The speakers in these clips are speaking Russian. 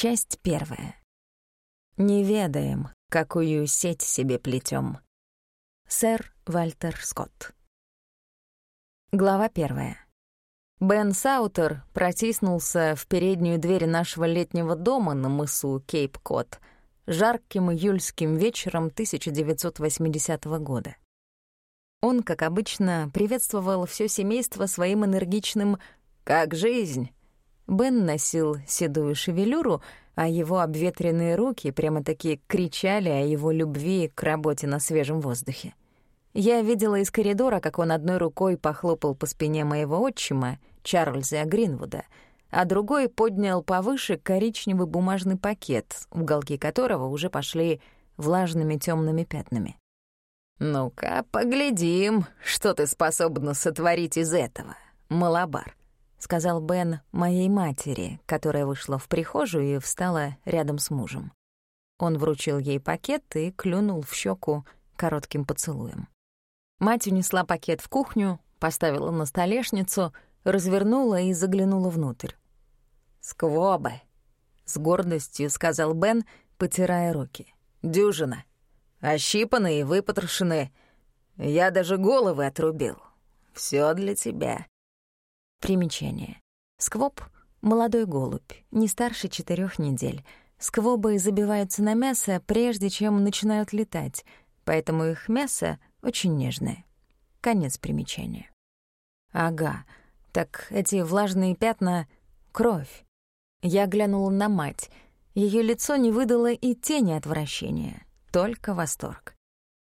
Часть первая. Не ведаем, какую сеть себе плетем. Сэр Вальтер Скотт. Глава первая. Бен Саутер протиснулся в переднюю дверь нашего летнего дома на мысу Кейп-Кот жарким июльским вечером 1980 года. Он, как обычно, приветствовал все семейство своим энергичным «Как жизнь?». Бен носил седую шевелюру, а его обветренные руки прямо-таки кричали о его любви к работе на свежем воздухе. Я видела из коридора, как он одной рукой похлопал по спине моего отчима, Чарльза Гринвуда, а другой поднял повыше коричневый бумажный пакет, уголки которого уже пошли влажными темными пятнами. «Ну-ка, поглядим, что ты способна сотворить из этого, малабар», — сказал Бен моей матери, которая вышла в прихожую и встала рядом с мужем. Он вручил ей пакет и клюнул в щеку коротким поцелуем. Мать унесла пакет в кухню, поставила на столешницу, развернула и заглянула внутрь. «Сквобы», — с гордостью сказал Бен, потирая руки. «Дюжина. Ощипаны и выпотрошены. Я даже головы отрубил. Все для тебя». Примечание. Сквоб — молодой голубь, не старше четырех недель. Сквобы забиваются на мясо, прежде чем начинают летать, поэтому их мясо очень нежное. Конец примечания. Ага, так эти влажные пятна — кровь. Я глянула на мать. Ее лицо не выдало и тени отвращения, только восторг.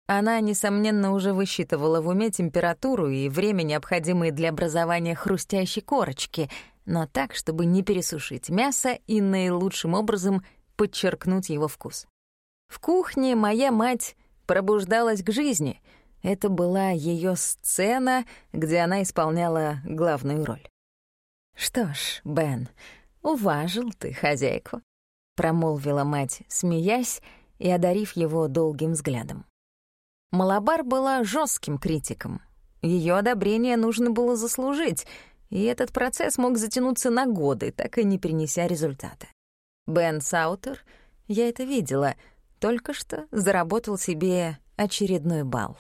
Она, несомненно, уже высчитывала в уме температуру и время, необходимое для образования хрустящей корочки, но так, чтобы не пересушить мясо и наилучшим образом подчеркнуть его вкус. В кухне моя мать пробуждалась к жизни — это была ее сцена, где она исполняла главную роль. «Что ж, Бен, уважил ты хозяйку», — промолвила мать, смеясь и одарив его долгим взглядом. Малабар была жестким критиком. Ее одобрение нужно было заслужить, и этот процесс мог затянуться на годы, так и не принеся результата. Бен Саутер, я это видела, только что заработал себе очередной балл.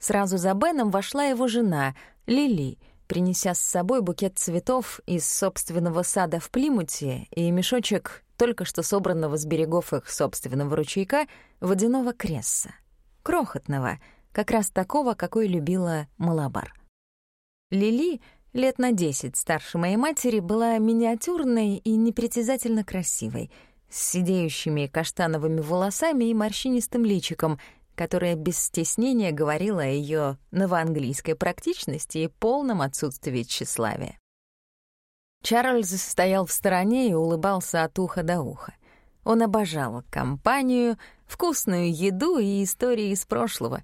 Сразу за Беном вошла его жена, Лили, принеся с собой букет цветов из собственного сада в Плимуте и мешочек только что собранного с берегов их собственного ручейка водяного кресса. Крохотного, как раз такого, какой любила Малабар. Лили, лет на десять старше моей матери, была миниатюрной и непритязательно красивой, с сидеющими каштановыми волосами и морщинистым личиком — которая без стеснения говорила о ее новоанглийской практичности и полном отсутствии тщеславия. Чарльз стоял в стороне и улыбался от уха до уха. Он обожал компанию, вкусную еду и истории из прошлого,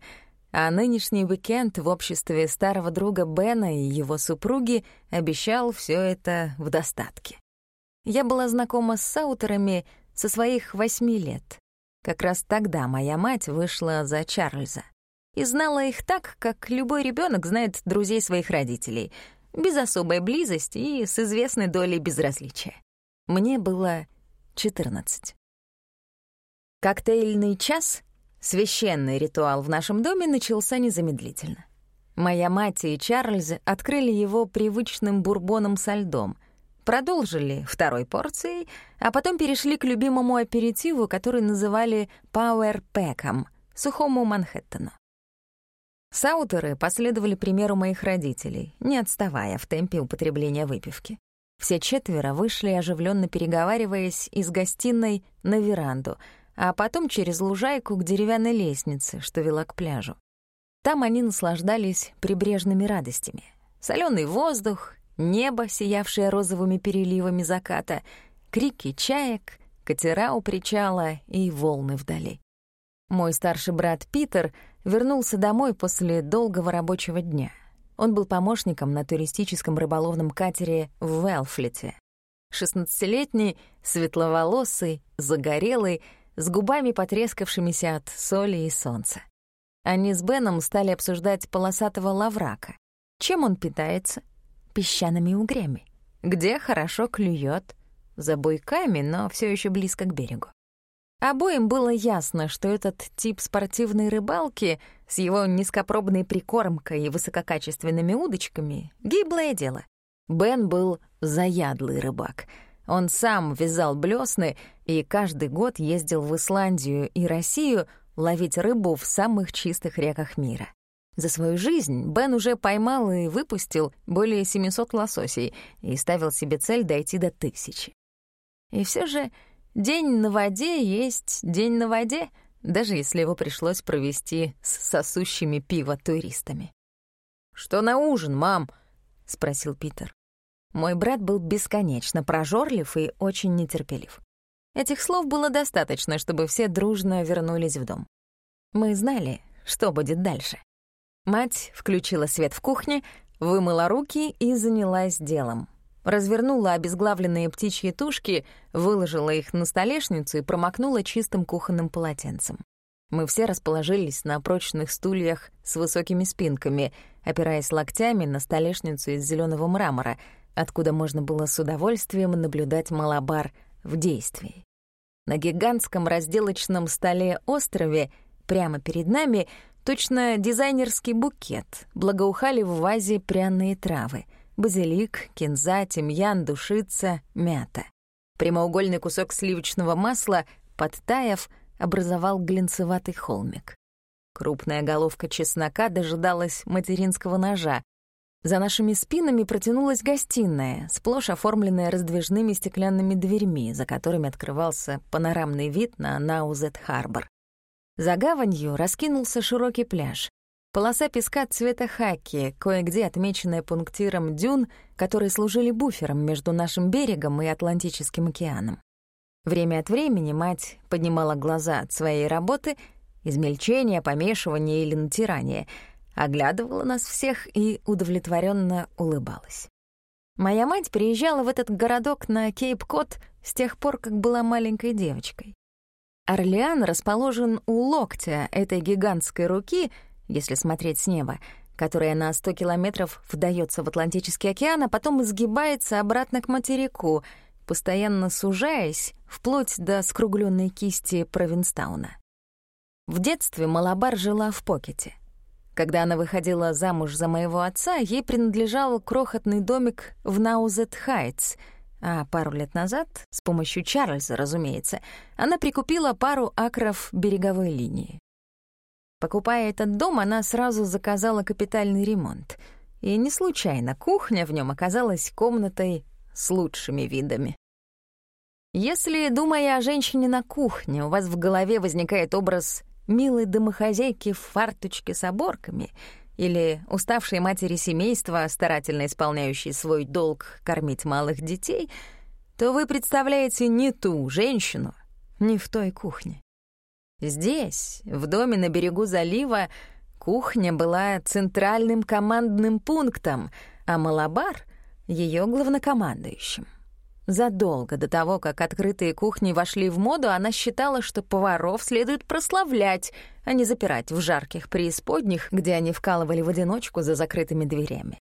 а нынешний уикенд в обществе старого друга Бена и его супруги обещал все это в достатке. Я была знакома с Саутерами со своих восьми лет. Как раз тогда моя мать вышла за Чарльза. И знала их так, как любой ребенок знает друзей своих родителей, без особой близости и с известной долей безразличия. Мне было 14. Коктейльный час, священный ритуал в нашем доме, начался незамедлительно. Моя мать и Чарльз открыли его привычным бурбоном со льдом — продолжили второй порцией, а потом перешли к любимому аперитиву, который называли «пауэр-пэком» — сухому Манхэттену. Саутеры последовали примеру моих родителей, не отставая в темпе употребления выпивки. Все четверо вышли, оживленно переговариваясь, из гостиной на веранду, а потом через лужайку к деревянной лестнице, что вела к пляжу. Там они наслаждались прибрежными радостями. Соленый воздух, небо, сиявшее розовыми переливами заката, крики чаек, катера у причала и волны вдали. Мой старший брат Питер вернулся домой после долгого рабочего дня. Он был помощником на туристическом рыболовном катере в Велфлите. Шестнадцатилетний, светловолосый, загорелый, с губами потрескавшимися от соли и солнца. Они с Беном стали обсуждать полосатого лаврака. Чем он питается? песчаными угрями. Где хорошо клюет, за буйками, но все еще близко к берегу. Обоим было ясно, что этот тип спортивной рыбалки с его низкопробной прикормкой и высококачественными удочками — гиблое дело. Бен был заядлый рыбак. Он сам вязал блесны и каждый год ездил в Исландию и Россию ловить рыбу в самых чистых реках мира. За свою жизнь Бен уже поймал и выпустил более 700 лососей и ставил себе цель дойти до тысячи. И все же день на воде есть день на воде, даже если его пришлось провести с сосущими пиво туристами. «Что на ужин, мам?» — спросил Питер. Мой брат был бесконечно прожорлив и очень нетерпелив. Этих слов было достаточно, чтобы все дружно вернулись в дом. Мы знали, что будет дальше. Мать включила свет в кухне, вымыла руки и занялась делом. Развернула обезглавленные птичьи тушки, выложила их на столешницу и промокнула чистым кухонным полотенцем. Мы все расположились на прочных стульях с высокими спинками, опираясь локтями на столешницу из зеленого мрамора, откуда можно было с удовольствием наблюдать малабар в действии. На гигантском разделочном столе-острове прямо перед нами — Точно дизайнерский букет, благоухали в вазе пряные травы — базилик, кинза, тимьян, душица, мята. Прямоугольный кусок сливочного масла, подтаяв, образовал глинцеватый холмик. Крупная головка чеснока дожидалась материнского ножа. За нашими спинами протянулась гостиная, сплошь оформленная раздвижными стеклянными дверьми, за которыми открывался панорамный вид на Наузет-Харбор. За гаванью раскинулся широкий пляж. Полоса песка цвета хаки, кое-где отмеченная пунктиром дюн, которые служили буфером между нашим берегом и Атлантическим океаном. Время от времени мать поднимала глаза от своей работы, измельчения, помешивания или натирания, оглядывала нас всех и удовлетворенно улыбалась. Моя мать приезжала в этот городок на Кейп-Кот с тех пор, как была маленькой девочкой. Орлеан расположен у локтя этой гигантской руки, если смотреть с неба, которая на 100 километров вдается в Атлантический океан, а потом изгибается обратно к материку, постоянно сужаясь вплоть до скругленной кисти Провинстауна. В детстве Малабар жила в Покете. Когда она выходила замуж за моего отца, ей принадлежал крохотный домик в Наузет-Хайтс — а пару лет назад, с помощью Чарльза, разумеется, она прикупила пару акров береговой линии. Покупая этот дом, она сразу заказала капитальный ремонт. И не случайно кухня в нем оказалась комнатой с лучшими видами. Если, думая о женщине на кухне, у вас в голове возникает образ милой домохозяйки в фарточке с оборками — или уставшей матери семейства, старательно исполняющей свой долг кормить малых детей, то вы представляете не ту женщину, не в той кухне. Здесь, в доме на берегу залива, кухня была центральным командным пунктом, а Малабар — ее главнокомандующим. Задолго до того, как открытые кухни вошли в моду, она считала, что поваров следует прославлять, а не запирать в жарких преисподних, где они вкалывали в одиночку за закрытыми дверями.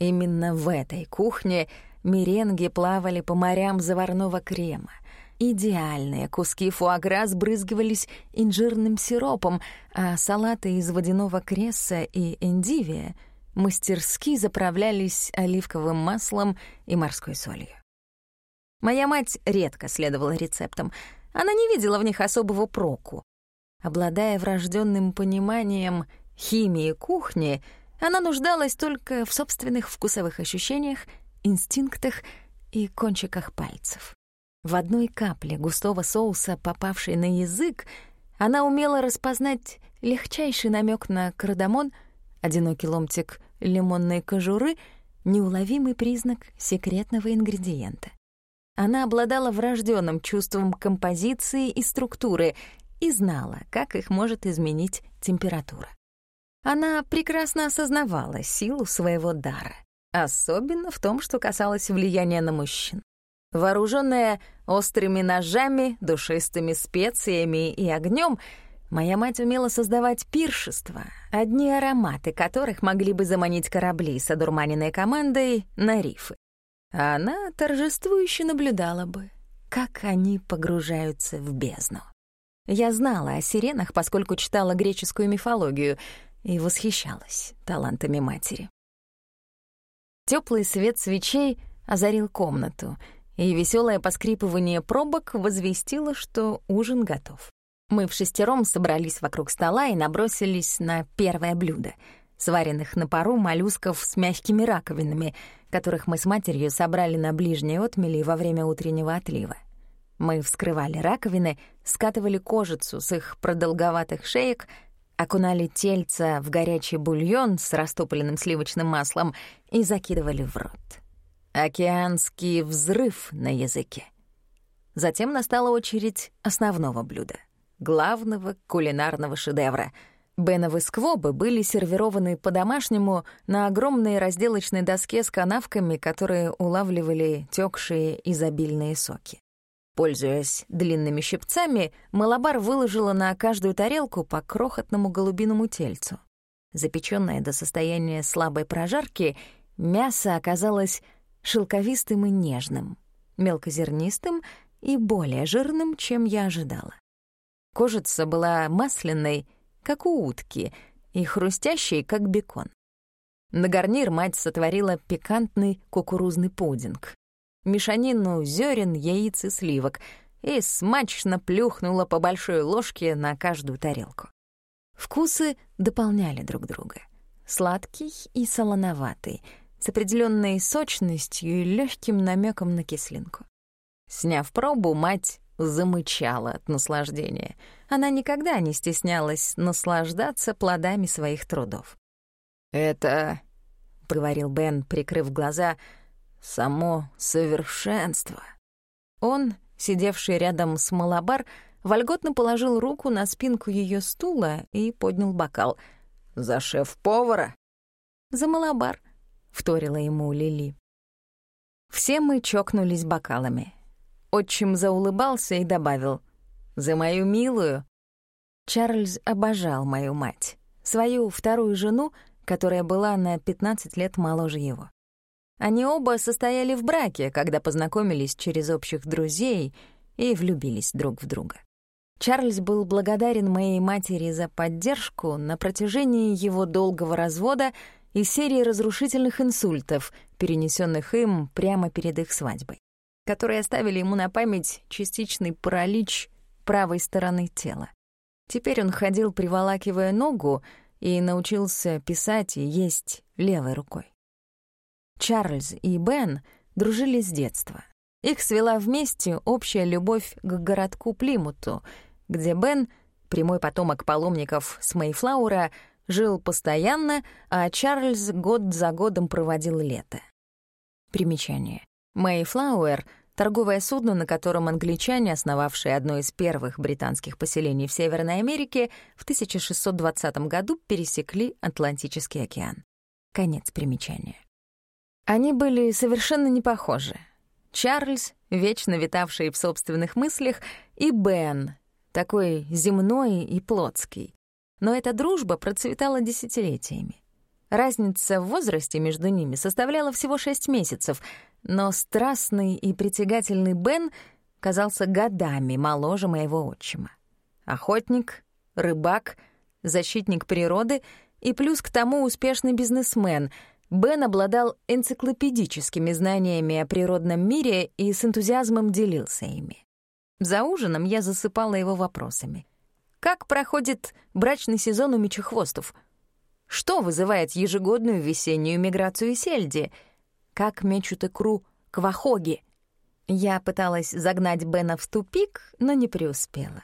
Именно в этой кухне меренги плавали по морям заварного крема. Идеальные куски фуагра сбрызгивались инжирным сиропом, а салаты из водяного кресса и эндивия мастерски заправлялись оливковым маслом и морской солью. Моя мать редко следовала рецептам. Она не видела в них особого проку. Обладая врожденным пониманием химии кухни, она нуждалась только в собственных вкусовых ощущениях, инстинктах и кончиках пальцев. В одной капле густого соуса, попавшей на язык, она умела распознать легчайший намек на кардамон, одинокий ломтик лимонной кожуры, неуловимый признак секретного ингредиента. Она обладала врожденным чувством композиции и структуры и знала, как их может изменить температура. Она прекрасно осознавала силу своего дара, особенно в том, что касалось влияния на мужчин. Вооруженная острыми ножами, душистыми специями и огнем, моя мать умела создавать пиршества, одни ароматы которых могли бы заманить корабли с одурманенной командой на рифы. А она торжествующе наблюдала бы, как они погружаются в бездну. Я знала о сиренах, поскольку читала греческую мифологию и восхищалась талантами матери. Теплый свет свечей озарил комнату, и веселое поскрипывание пробок возвестило, что ужин готов. Мы в шестером собрались вокруг стола и набросились на первое блюдо — сваренных на пару моллюсков с мягкими раковинами, которых мы с матерью собрали на ближней отмели во время утреннего отлива. Мы вскрывали раковины, скатывали кожицу с их продолговатых шеек, окунали тельца в горячий бульон с растопленным сливочным маслом и закидывали в рот. Океанский взрыв на языке. Затем настала очередь основного блюда, главного кулинарного шедевра. Беновы сквобы были сервированы по-домашнему на огромной разделочной доске с канавками, которые улавливали тёкшие изобильные соки. Пользуясь длинными щипцами, Малабар выложила на каждую тарелку по крохотному голубиному тельцу. Запечённое до состояния слабой прожарки, мясо оказалось шелковистым и нежным, мелкозернистым и более жирным, чем я ожидала. Кожица была масляной, как у утки, и хрустящей, как бекон. На гарнир мать сотворила пикантный кукурузный пудинг, мешанину зерен, яиц и сливок и смачно плюхнула по большой ложке на каждую тарелку. Вкусы дополняли друг друга. Сладкий и солоноватый — с определенной сочностью и легким намеком на кислинку. Сняв пробу, мать замычала от наслаждения. Она никогда не стеснялась наслаждаться плодами своих трудов. «Это, — говорил Бен, прикрыв глаза, — само совершенство». Он, сидевший рядом с Малабар, вольготно положил руку на спинку ее стула и поднял бокал. «За шеф-повара?» «За Малабар», вторила ему Лили. Все мы чокнулись бокалами. Отчим заулыбался и добавил «За мою милую». Чарльз обожал мою мать, свою вторую жену, которая была на 15 лет моложе его. Они оба состояли в браке, когда познакомились через общих друзей и влюбились друг в друга. Чарльз был благодарен моей матери за поддержку на протяжении его долгого развода и серии разрушительных инсультов, перенесенных им прямо перед их свадьбой, которые оставили ему на память частичный паралич правой стороны тела. Теперь он ходил, приволакивая ногу, и научился писать и есть левой рукой. Чарльз и Бен дружили с детства. Их свела вместе общая любовь к городку Плимуту, где Бен, прямой потомок паломников с Мейфлаура, жил постоянно, а Чарльз год за годом проводил лето. Примечание. Мэйфлауэр — торговое судно, на котором англичане, основавшие одно из первых британских поселений в Северной Америке, в 1620 году пересекли Атлантический океан. Конец примечания. Они были совершенно не похожи. Чарльз, вечно витавший в собственных мыслях, и Бен, такой земной и плотский, но эта дружба процветала десятилетиями. Разница в возрасте между ними составляла всего шесть месяцев, но страстный и притягательный Бен казался годами моложе моего отчима. Охотник, рыбак, защитник природы и плюс к тому успешный бизнесмен — Бен обладал энциклопедическими знаниями о природном мире и с энтузиазмом делился ими. За ужином я засыпала его вопросами — как проходит брачный сезон у мечехвостов? Что вызывает ежегодную весеннюю миграцию сельди? Как мечут икру квахоги? Я пыталась загнать Бена в тупик, но не преуспела.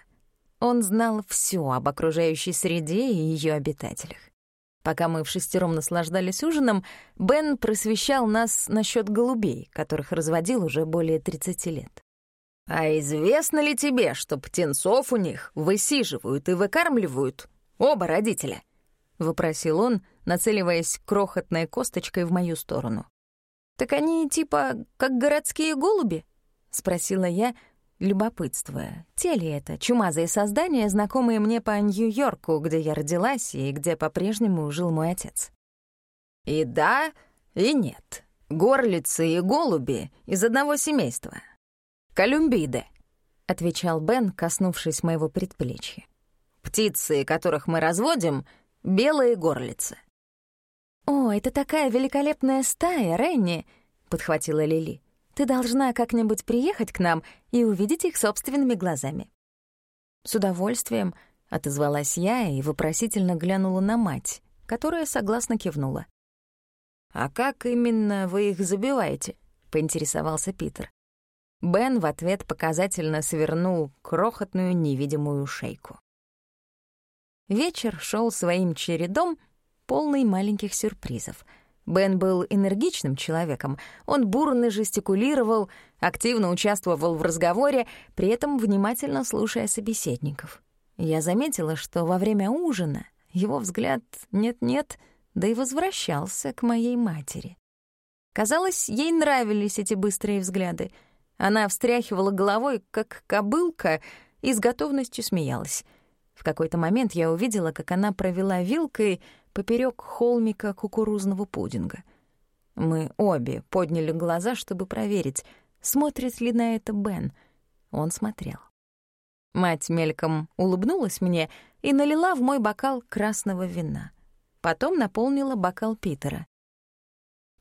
Он знал все об окружающей среде и ее обитателях. Пока мы в шестером наслаждались ужином, Бен просвещал нас насчет голубей, которых разводил уже более 30 лет. «А известно ли тебе, что птенцов у них высиживают и выкармливают оба родителя?» — выпросил он, нацеливаясь крохотной косточкой в мою сторону. «Так они типа как городские голуби?» — спросила я, любопытствуя. Те ли это чумазые создания, знакомые мне по Нью-Йорку, где я родилась и где по-прежнему жил мой отец? «И да, и нет. Горлицы и голуби из одного семейства. Колюмбиды, — отвечал Бен, коснувшись моего предплечья. Птицы, которых мы разводим, — белые горлицы. «О, это такая великолепная стая, Ренни!» — подхватила Лили. «Ты должна как-нибудь приехать к нам и увидеть их собственными глазами». «С удовольствием», — отозвалась я и вопросительно глянула на мать, которая согласно кивнула. «А как именно вы их забиваете?» — поинтересовался Питер. Бен в ответ показательно свернул крохотную невидимую шейку. Вечер шел своим чередом, полный маленьких сюрпризов. Бен был энергичным человеком, он бурно жестикулировал, активно участвовал в разговоре, при этом внимательно слушая собеседников. Я заметила, что во время ужина его взгляд «нет-нет» да и возвращался к моей матери. Казалось, ей нравились эти быстрые взгляды. Она встряхивала головой, как кобылка, и с готовностью смеялась. В какой-то момент я увидела, как она провела вилкой поперек холмика кукурузного пудинга. Мы обе подняли глаза, чтобы проверить, смотрит ли на это Бен. Он смотрел. Мать мельком улыбнулась мне и налила в мой бокал красного вина. Потом наполнила бокал Питера.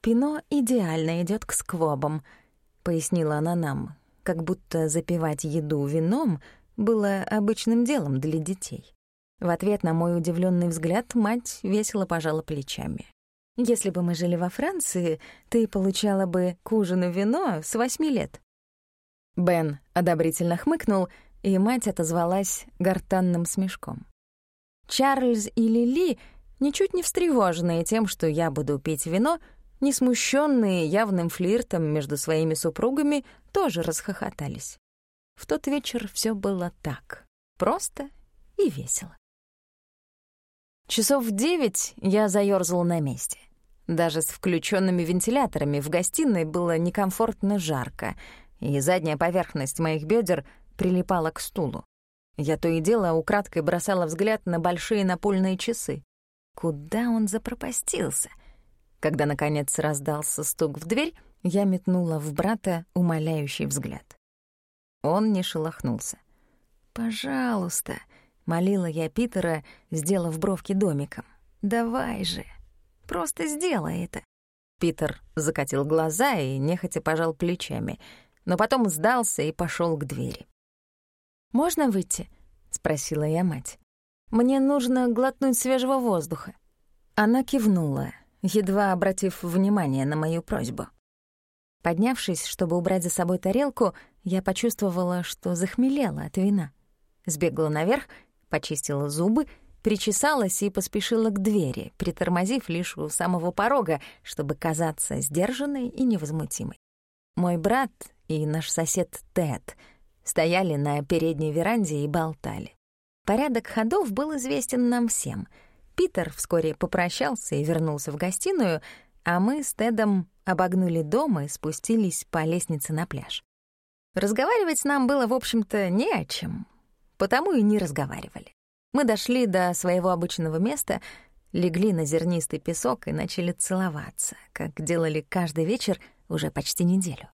«Пино идеально идет к сквобам», — пояснила она нам, как будто запивать еду вином было обычным делом для детей. В ответ на мой удивленный взгляд мать весело пожала плечами. «Если бы мы жили во Франции, ты получала бы к ужину вино с восьми лет». Бен одобрительно хмыкнул, и мать отозвалась гортанным смешком. Чарльз и Лили, ничуть не встревоженные тем, что я буду пить вино, не смущенные явным флиртом между своими супругами, тоже расхохотались. В тот вечер все было так, просто и весело. Часов в девять я заёрзал на месте. Даже с включенными вентиляторами в гостиной было некомфортно жарко, и задняя поверхность моих бедер прилипала к стулу. Я то и дело украдкой бросала взгляд на большие напольные часы. Куда он запропастился? Когда, наконец, раздался стук в дверь, я метнула в брата умоляющий взгляд. Он не шелохнулся. «Пожалуйста», — молила я Питера, сделав бровки домиком. «Давай же, просто сделай это». Питер закатил глаза и нехотя пожал плечами, но потом сдался и пошел к двери. «Можно выйти?» — спросила я мать. «Мне нужно глотнуть свежего воздуха». Она кивнула, едва обратив внимание на мою просьбу. Поднявшись, чтобы убрать за собой тарелку, я почувствовала, что захмелела от вина. Сбегала наверх почистила зубы, причесалась и поспешила к двери, притормозив лишь у самого порога, чтобы казаться сдержанной и невозмутимой. Мой брат и наш сосед Тед стояли на передней веранде и болтали. Порядок ходов был известен нам всем. Питер вскоре попрощался и вернулся в гостиную, а мы с Тедом обогнули дом и спустились по лестнице на пляж. Разговаривать нам было, в общем-то, не о чем потому и не разговаривали. Мы дошли до своего обычного места, легли на зернистый песок и начали целоваться, как делали каждый вечер уже почти неделю.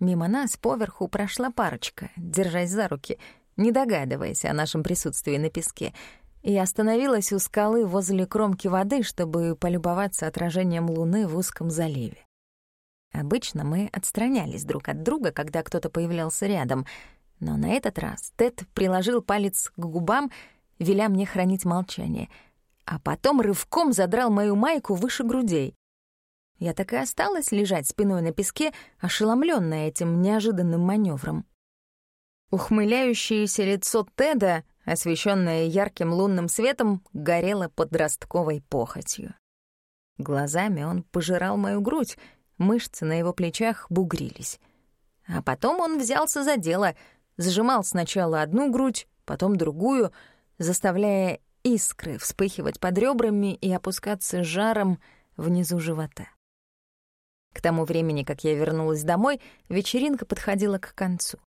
Мимо нас поверху прошла парочка, держась за руки, не догадываясь о нашем присутствии на песке, и остановилась у скалы возле кромки воды, чтобы полюбоваться отражением луны в узком заливе. Обычно мы отстранялись друг от друга, когда кто-то появлялся рядом — но на этот раз Тед приложил палец к губам, веля мне хранить молчание, а потом рывком задрал мою майку выше грудей. Я так и осталась лежать спиной на песке, ошеломленная этим неожиданным маневром. Ухмыляющееся лицо Теда, освещенное ярким лунным светом, горело подростковой похотью. Глазами он пожирал мою грудь, мышцы на его плечах бугрились. А потом он взялся за дело — Зажимал сначала одну грудь, потом другую, заставляя искры вспыхивать под ребрами и опускаться жаром внизу живота. К тому времени, как я вернулась домой, вечеринка подходила к концу.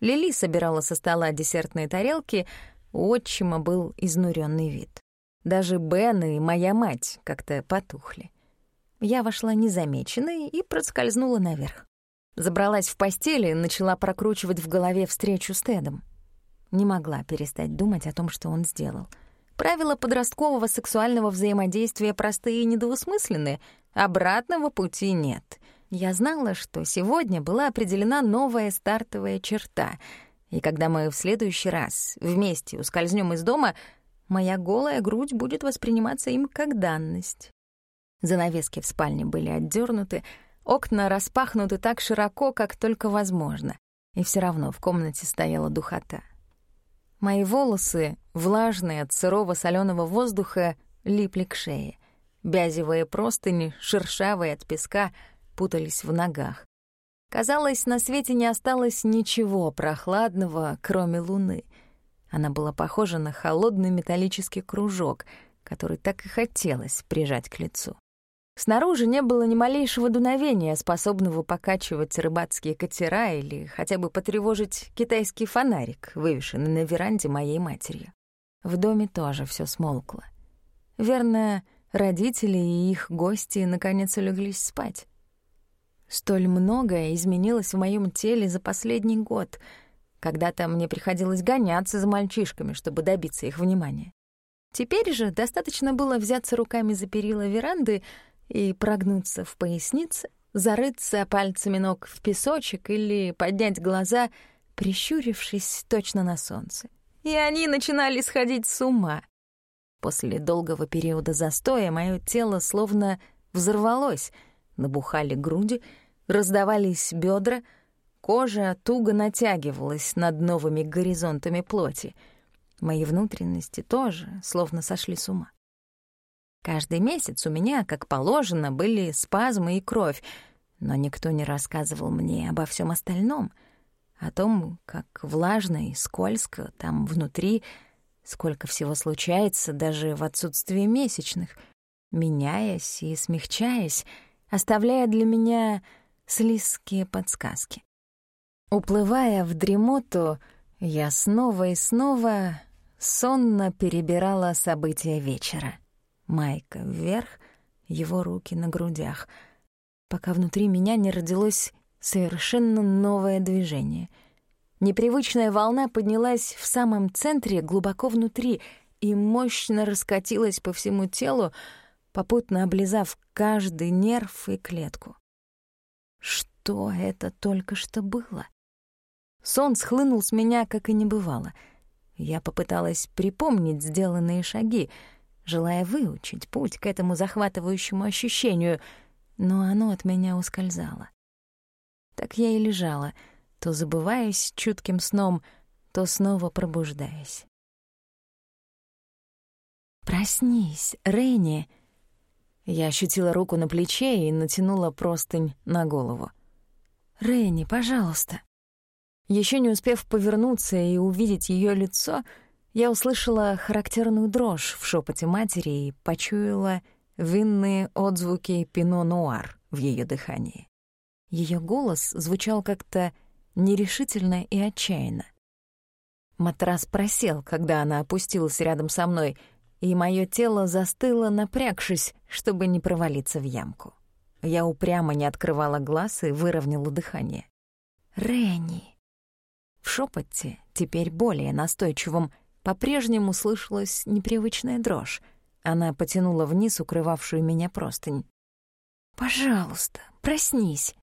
Лили собирала со стола десертные тарелки, у отчима был изнуренный вид. Даже Бен и моя мать как-то потухли. Я вошла незамеченной и проскользнула наверх. Забралась в постель и начала прокручивать в голове встречу с Тедом. Не могла перестать думать о том, что он сделал. Правила подросткового сексуального взаимодействия простые и недвусмысленные, обратного пути нет. Я знала, что сегодня была определена новая стартовая черта, и когда мы в следующий раз вместе ускользнем из дома, моя голая грудь будет восприниматься им как данность. Занавески в спальне были отдернуты, окна распахнуты так широко, как только возможно, и все равно в комнате стояла духота. Мои волосы, влажные от сырого соленого воздуха, липли к шее. Бязевые простыни, шершавые от песка, путались в ногах. Казалось, на свете не осталось ничего прохладного, кроме луны. Она была похожа на холодный металлический кружок, который так и хотелось прижать к лицу. Снаружи не было ни малейшего дуновения, способного покачивать рыбацкие катера или хотя бы потревожить китайский фонарик, вывешенный на веранде моей матери. В доме тоже все смолкло. Верно, родители и их гости наконец улеглись спать. Столь многое изменилось в моем теле за последний год. Когда-то мне приходилось гоняться за мальчишками, чтобы добиться их внимания. Теперь же достаточно было взяться руками за перила веранды — и прогнуться в пояснице, зарыться пальцами ног в песочек или поднять глаза, прищурившись точно на солнце. И они начинали сходить с ума. После долгого периода застоя мое тело словно взорвалось, набухали груди, раздавались бедра, кожа туго натягивалась над новыми горизонтами плоти. Мои внутренности тоже словно сошли с ума. Каждый месяц у меня, как положено, были спазмы и кровь, но никто не рассказывал мне обо всем остальном, о том, как влажно и скользко там внутри, сколько всего случается даже в отсутствии месячных, меняясь и смягчаясь, оставляя для меня слизкие подсказки. Уплывая в дремоту, я снова и снова сонно перебирала события вечера. Майка вверх, его руки на грудях, пока внутри меня не родилось совершенно новое движение. Непривычная волна поднялась в самом центре, глубоко внутри, и мощно раскатилась по всему телу, попутно облизав каждый нерв и клетку. Что это только что было? Сон схлынул с меня, как и не бывало. Я попыталась припомнить сделанные шаги — желая выучить путь к этому захватывающему ощущению, но оно от меня ускользало. Так я и лежала, то забываясь чутким сном, то снова пробуждаясь. «Проснись, Рейни!» Я ощутила руку на плече и натянула простынь на голову. «Рейни, пожалуйста!» Еще не успев повернуться и увидеть ее лицо, я услышала характерную дрожь в шепоте матери и почуяла винные отзвуки пино-нуар в ее дыхании. Ее голос звучал как-то нерешительно и отчаянно. Матрас просел, когда она опустилась рядом со мной, и мое тело застыло, напрягшись, чтобы не провалиться в ямку. Я упрямо не открывала глаз и выровняла дыхание. «Ренни!» В шепоте, теперь более настойчивом, по-прежнему слышалась непривычная дрожь. Она потянула вниз укрывавшую меня простынь. «Пожалуйста, проснись».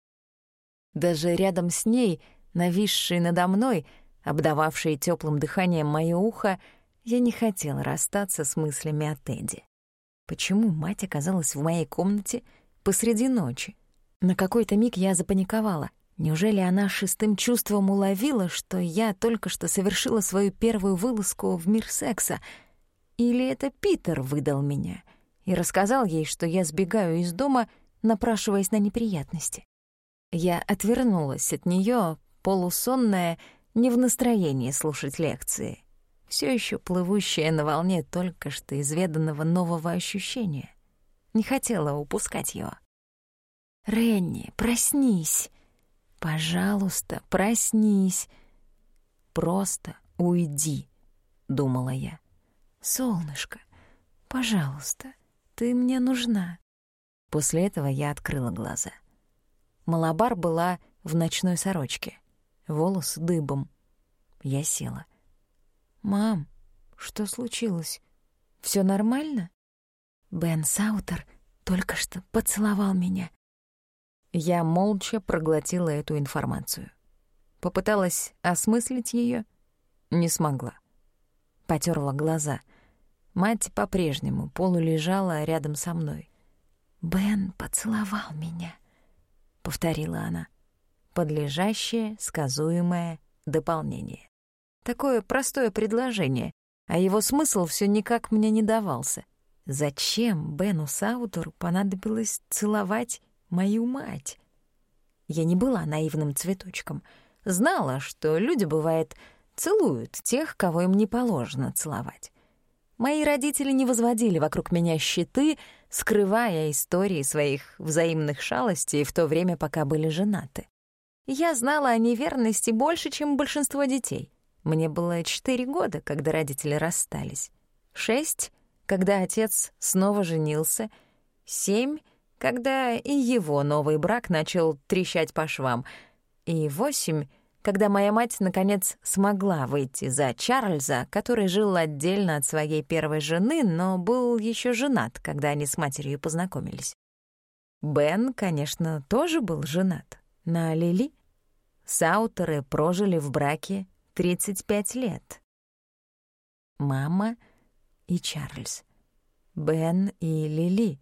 Даже рядом с ней, нависшей надо мной, обдававшей теплым дыханием мое ухо, я не хотела расстаться с мыслями о Тедди. Почему мать оказалась в моей комнате посреди ночи? На какой-то миг я запаниковала. Неужели она шестым чувством уловила, что я только что совершила свою первую вылазку в мир секса? Или это Питер выдал меня и рассказал ей, что я сбегаю из дома, напрашиваясь на неприятности? Я отвернулась от нее, полусонная, не в настроении слушать лекции, все еще плывущая на волне только что изведанного нового ощущения. Не хотела упускать его. «Ренни, проснись!» «Пожалуйста, проснись. Просто уйди», — думала я. «Солнышко, пожалуйста, ты мне нужна». После этого я открыла глаза. Малабар была в ночной сорочке, волосы дыбом. Я села. «Мам, что случилось? Все нормально?» Бен Саутер только что поцеловал меня. Я молча проглотила эту информацию. Попыталась осмыслить ее, не смогла. Потерла глаза. Мать по-прежнему полулежала рядом со мной. «Бен поцеловал меня», — повторила она. Подлежащее, сказуемое дополнение. Такое простое предложение, а его смысл все никак мне не давался. Зачем Бену Саутеру понадобилось целовать мою мать? Я не была наивным цветочком. Знала, что люди, бывает, целуют тех, кого им не положено целовать. Мои родители не возводили вокруг меня щиты, скрывая истории своих взаимных шалостей в то время, пока были женаты. Я знала о неверности больше, чем большинство детей. Мне было четыре года, когда родители расстались. Шесть, когда отец снова женился. Семь, когда и его новый брак начал трещать по швам. И восемь, когда моя мать, наконец, смогла выйти за Чарльза, который жил отдельно от своей первой жены, но был еще женат, когда они с матерью познакомились. Бен, конечно, тоже был женат на Лили. Саутеры прожили в браке 35 лет. Мама и Чарльз, Бен и Лили.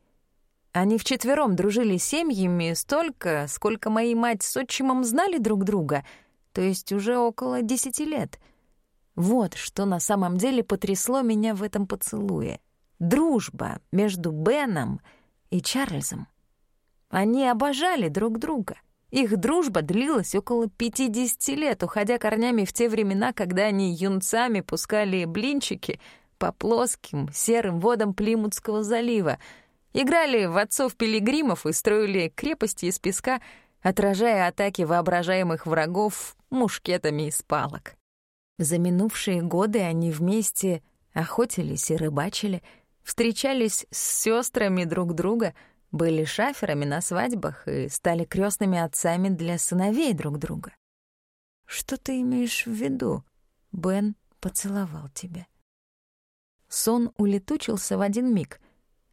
Они вчетвером дружили семьями столько, сколько мои мать с отчимом знали друг друга, то есть уже около десяти лет. Вот что на самом деле потрясло меня в этом поцелуе. Дружба между Беном и Чарльзом. Они обожали друг друга. Их дружба длилась около 50 лет, уходя корнями в те времена, когда они юнцами пускали блинчики по плоским серым водам Плимутского залива, играли в отцов-пилигримов и строили крепости из песка, отражая атаки воображаемых врагов мушкетами из палок. За минувшие годы они вместе охотились и рыбачили, встречались с сестрами друг друга — были шаферами на свадьбах и стали крестными отцами для сыновей друг друга. Что ты имеешь в виду? Бен поцеловал тебя. Сон улетучился в один миг.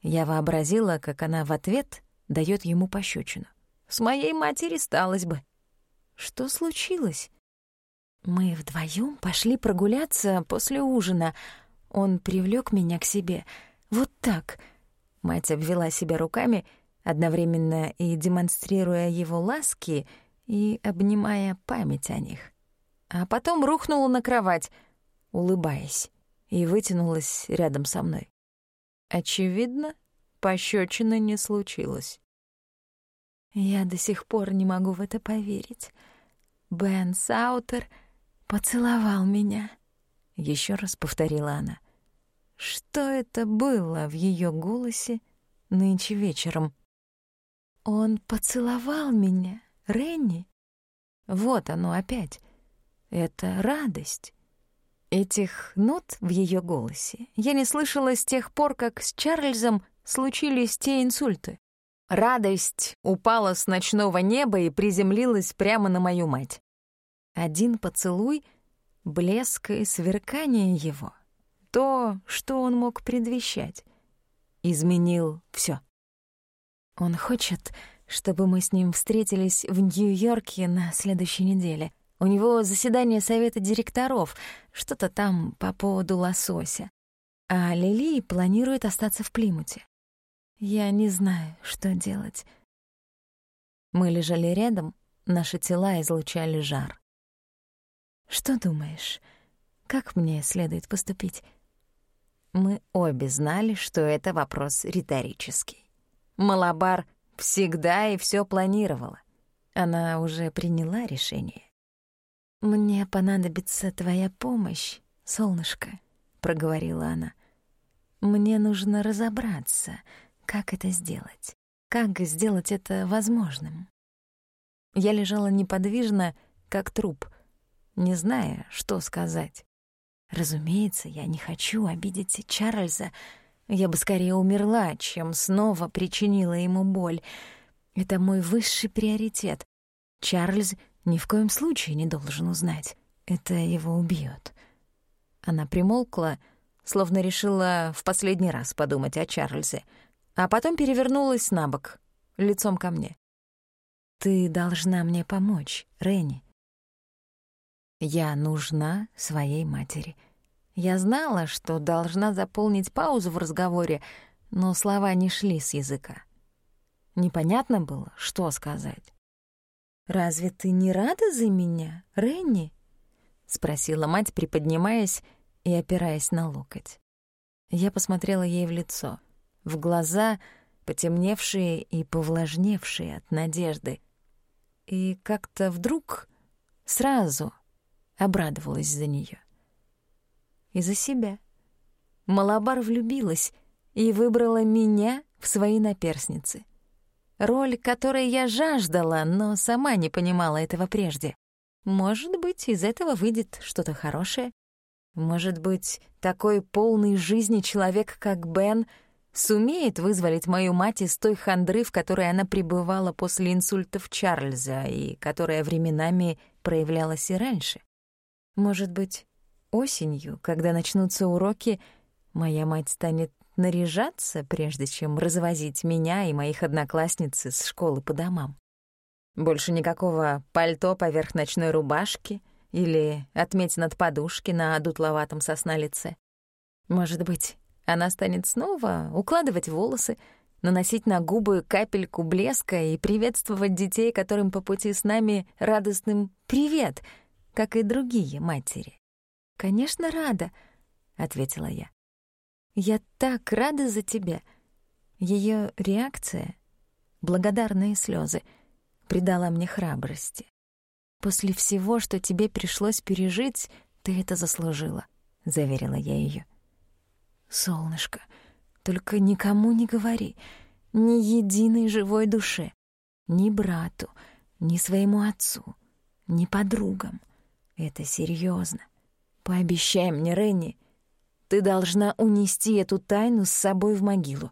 Я вообразила, как она в ответ дает ему пощечину. С моей матери сталось бы. Что случилось? Мы вдвоем пошли прогуляться после ужина. Он привлек меня к себе. Вот так — Мать обвела себя руками, одновременно и демонстрируя его ласки, и обнимая память о них. А потом рухнула на кровать, улыбаясь, и вытянулась рядом со мной. Очевидно, пощечины не случилось. Я до сих пор не могу в это поверить. Бен Саутер поцеловал меня. Еще раз повторила она. Что это было в ее голосе нынче вечером? Он поцеловал меня, Ренни. Вот оно опять. Это радость. Этих нот в ее голосе я не слышала с тех пор, как с Чарльзом случились те инсульты. Радость упала с ночного неба и приземлилась прямо на мою мать. Один поцелуй, блеск и сверкание его — то, что он мог предвещать. Изменил все. Он хочет, чтобы мы с ним встретились в Нью-Йорке на следующей неделе. У него заседание совета директоров, что-то там по поводу лосося. А Лили планирует остаться в Плимуте. Я не знаю, что делать. Мы лежали рядом, наши тела излучали жар. Что думаешь, как мне следует поступить? Мы обе знали, что это вопрос риторический. Малабар всегда и все планировала. Она уже приняла решение. «Мне понадобится твоя помощь, солнышко», — проговорила она. «Мне нужно разобраться, как это сделать, как сделать это возможным». Я лежала неподвижно, как труп, не зная, что сказать. Разумеется, я не хочу обидеть Чарльза, Я бы скорее умерла, чем снова причинила ему боль. Это мой высший приоритет. Чарльз ни в коем случае не должен узнать. Это его убьет. Она примолкла, словно решила в последний раз подумать о Чарльзе, а потом перевернулась на бок, лицом ко мне. «Ты должна мне помочь, Ренни. Я нужна своей матери». Я знала, что должна заполнить паузу в разговоре, но слова не шли с языка. Непонятно было, что сказать. «Разве ты не рада за меня, Ренни?» — спросила мать, приподнимаясь и опираясь на локоть. Я посмотрела ей в лицо, в глаза, потемневшие и повлажневшие от надежды. И как-то вдруг сразу обрадовалась за нее и за себя. Малабар влюбилась и выбрала меня в свои наперсницы. Роль, которой я жаждала, но сама не понимала этого прежде. Может быть, из этого выйдет что-то хорошее. Может быть, такой полный жизни человек, как Бен, сумеет вызволить мою мать из той хандры, в которой она пребывала после инсультов Чарльза и которая временами проявлялась и раньше. Может быть, Осенью, когда начнутся уроки, моя мать станет наряжаться, прежде чем развозить меня и моих одноклассниц из школы по домам. Больше никакого пальто поверх ночной рубашки или отметин от подушки на дутловатом сосна лице. Может быть, она станет снова укладывать волосы, наносить на губы капельку блеска и приветствовать детей, которым по пути с нами радостным «привет», как и другие матери. «Конечно, рада», — ответила я. «Я так рада за тебя». Ее реакция, благодарные слезы, придала мне храбрости. «После всего, что тебе пришлось пережить, ты это заслужила», — заверила я ее. «Солнышко, только никому не говори, ни единой живой душе, ни брату, ни своему отцу, ни подругам. Это серьезно. Пообещай мне, Ренни, ты должна унести эту тайну с собой в могилу.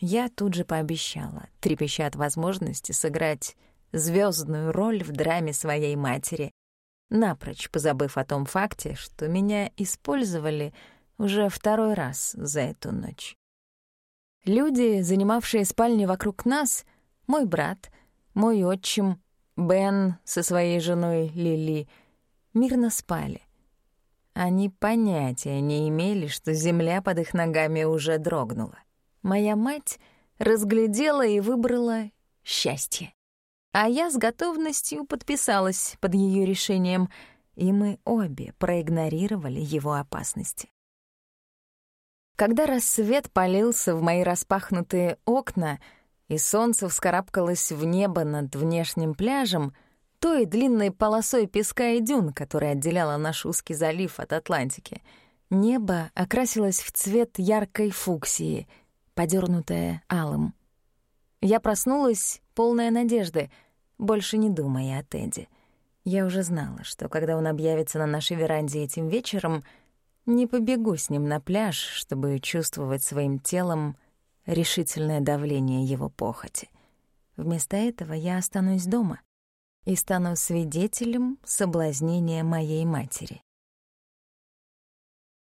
Я тут же пообещала, трепеща от возможности сыграть звездную роль в драме своей матери, напрочь позабыв о том факте, что меня использовали уже второй раз за эту ночь. Люди, занимавшие спальни вокруг нас, мой брат, мой отчим, Бен со своей женой Лили, мирно спали. Они понятия не имели, что земля под их ногами уже дрогнула. Моя мать разглядела и выбрала счастье. А я с готовностью подписалась под ее решением, и мы обе проигнорировали его опасности. Когда рассвет полился в мои распахнутые окна, и солнце вскарабкалось в небо над внешним пляжем — той длинной полосой песка и дюн, которая отделяла наш узкий залив от Атлантики. Небо окрасилось в цвет яркой фуксии, подернутое алым. Я проснулась, полная надежды, больше не думая о Тедди. Я уже знала, что когда он объявится на нашей веранде этим вечером, не побегу с ним на пляж, чтобы чувствовать своим телом решительное давление его похоти. Вместо этого я останусь дома, и стану свидетелем соблазнения моей матери.